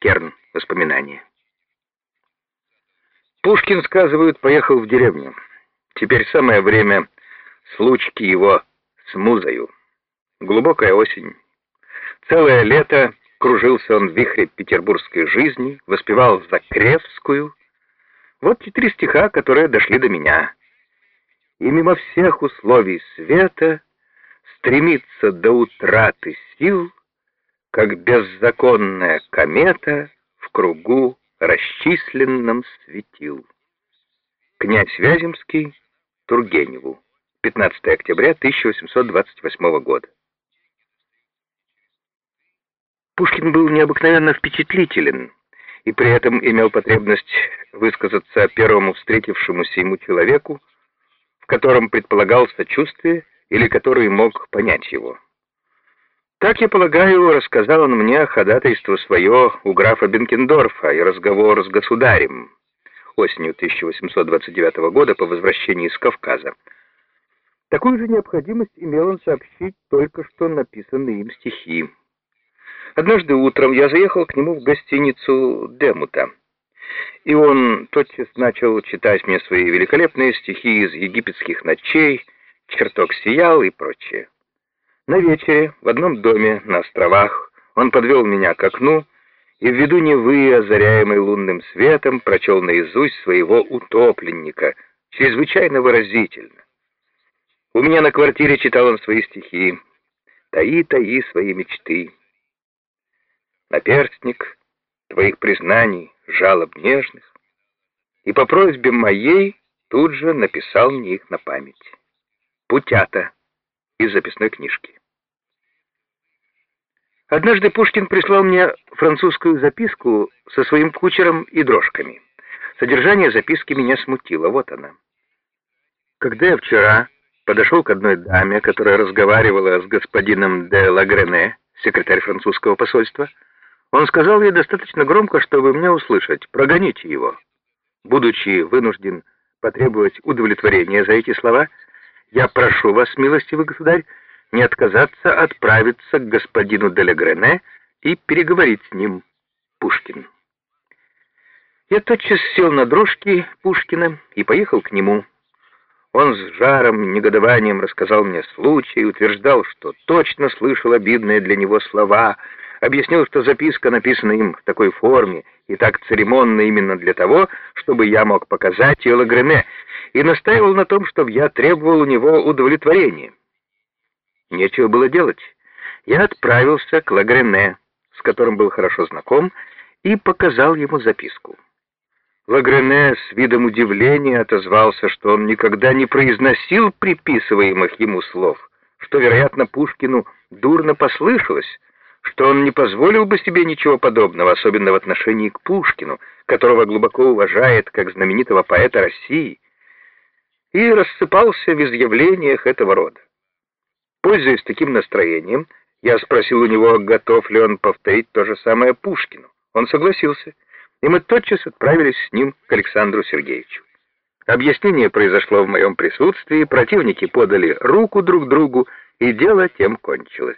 Керн. Воспоминания. Пушкин, сказывают, поехал в деревню. Теперь самое время случки его с музою. Глубокая осень. Целое лето кружился он в вихре петербургской жизни, воспевал Закревскую. Вот те три стиха, которые дошли до меня. И мимо всех условий света стремится до утраты сил, как беззаконная комета в кругу расчисленном светил. Князь Вяземский Тургеневу. 15 октября 1828 года. Пушкин был необыкновенно впечатлителен и при этом имел потребность высказаться первому встретившемуся ему человеку, в котором предполагал сочувствие или который мог понять его. Так, я полагаю, рассказал он мне ходатайство свое у графа Бенкендорфа и разговор с государем осенью 1829 года по возвращении из Кавказа. Такую же необходимость имел он сообщить только что написанные им стихи. Однажды утром я заехал к нему в гостиницу Демута, и он тотчас начал читать мне свои великолепные стихи из египетских ночей, чертог сиял и прочее. На вечере в одном доме на островах он подвел меня к окну и в виду Невы, озаряемой лунным светом, прочел наизусть своего утопленника, чрезвычайно выразительно. У меня на квартире читал он свои стихи «Таи, таи свои мечты». Наперстник твоих признаний, жалоб нежных, и по просьбе моей тут же написал мне их на память. Путята из записной книжки. Однажды Пушкин прислал мне французскую записку со своим кучером и дрожками. Содержание записки меня смутило. Вот она. Когда я вчера подошел к одной даме, которая разговаривала с господином де Лагрене, секретарь французского посольства, он сказал ей достаточно громко, чтобы мне услышать. «Прогоните его». Будучи вынужден потребовать удовлетворения за эти слова, я прошу вас, милостивый государь, не отказаться отправиться к господину Делегрене и переговорить с ним, Пушкин. Я тотчас сел на дрожки Пушкина и поехал к нему. Он с жаром, негодованием рассказал мне случай, утверждал, что точно слышал обидные для него слова, объяснил, что записка написана им в такой форме и так церемонно именно для того, чтобы я мог показать ее Лагрене, и настаивал на том, чтобы я требовал у него удовлетворения. Нечего было делать. Я отправился к Лагрене, с которым был хорошо знаком, и показал ему записку. Лагрене с видом удивления отозвался, что он никогда не произносил приписываемых ему слов, что, вероятно, Пушкину дурно послышалось, что он не позволил бы себе ничего подобного, особенно в отношении к Пушкину, которого глубоко уважает как знаменитого поэта России, и рассыпался в изъявлениях этого рода. Пользуясь таким настроением, я спросил у него, готов ли он повторить то же самое Пушкину. Он согласился, и мы тотчас отправились с ним к Александру Сергеевичу. Объяснение произошло в моем присутствии, противники подали руку друг другу, и дело тем кончилось.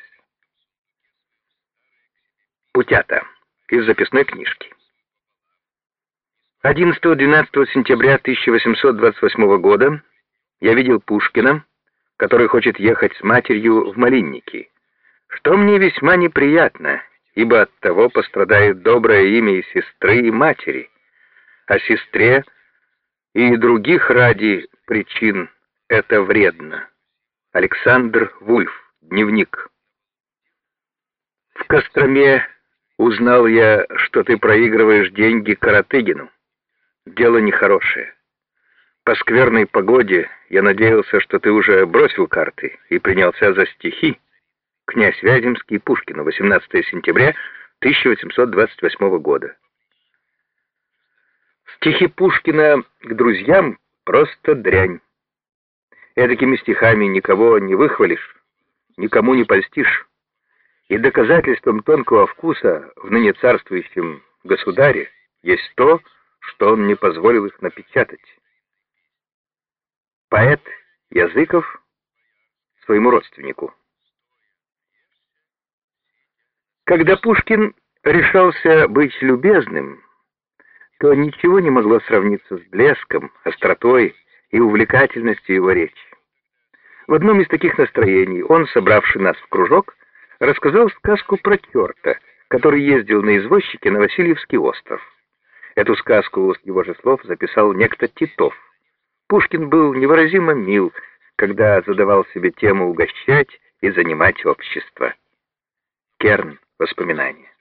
Путята из записной книжки. 11-12 сентября 1828 года я видел Пушкина, который хочет ехать с матерью в Малинники, что мне весьма неприятно, ибо от того пострадает доброе имя и сестры, и матери, а сестре и других ради причин это вредно. Александр Вульф, дневник. В Костроме узнал я, что ты проигрываешь деньги Каратыгину. Дело нехорошее. По скверной погоде я надеялся, что ты уже бросил карты и принялся за стихи. Князь Вяземский, Пушкина, 18 сентября 1828 года. Стихи Пушкина к друзьям просто дрянь. Эдакими стихами никого не выхвалишь, никому не польстишь. И доказательством тонкого вкуса в ныне царствующем государе есть то, что он не позволил их напечатать. Поэт Языков своему родственнику. Когда Пушкин решался быть любезным, то ничего не могло сравниться с блеском, остротой и увлекательностью его речи. В одном из таких настроений он, собравший нас в кружок, рассказал сказку про черта, который ездил на извозчике на Васильевский остров. Эту сказку, с его же слов, записал некто Титов. Пушкин был невыразимо мил, когда задавал себе тему угощать и занимать общество. Керн. Воспоминания.